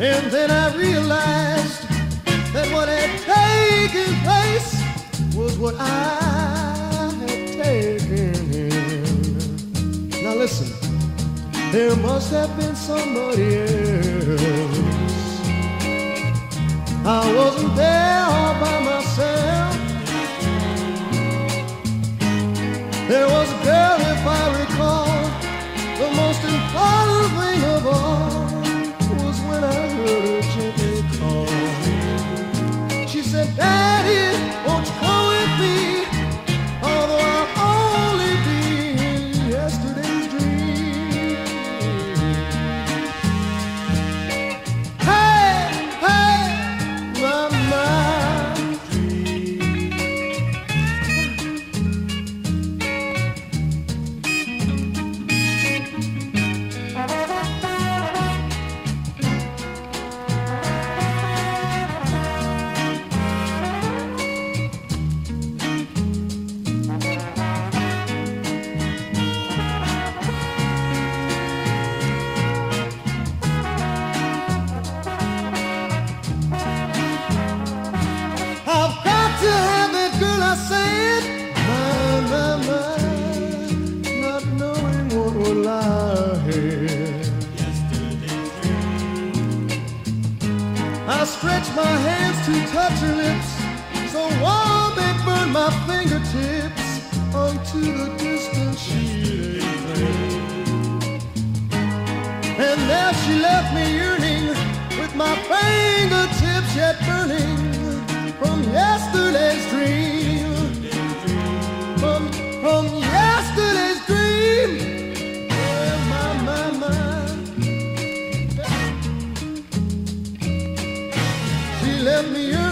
And then I realized that what had taken place was what I had taken. In. Now listen, there must have been somebody else. I wasn't there stretch my hands to touch her lips so warm they burn my fingertips onto the distant she and now she left me yearning with my fingertips yet burning from yesterday's dream. From, from yesterday's left me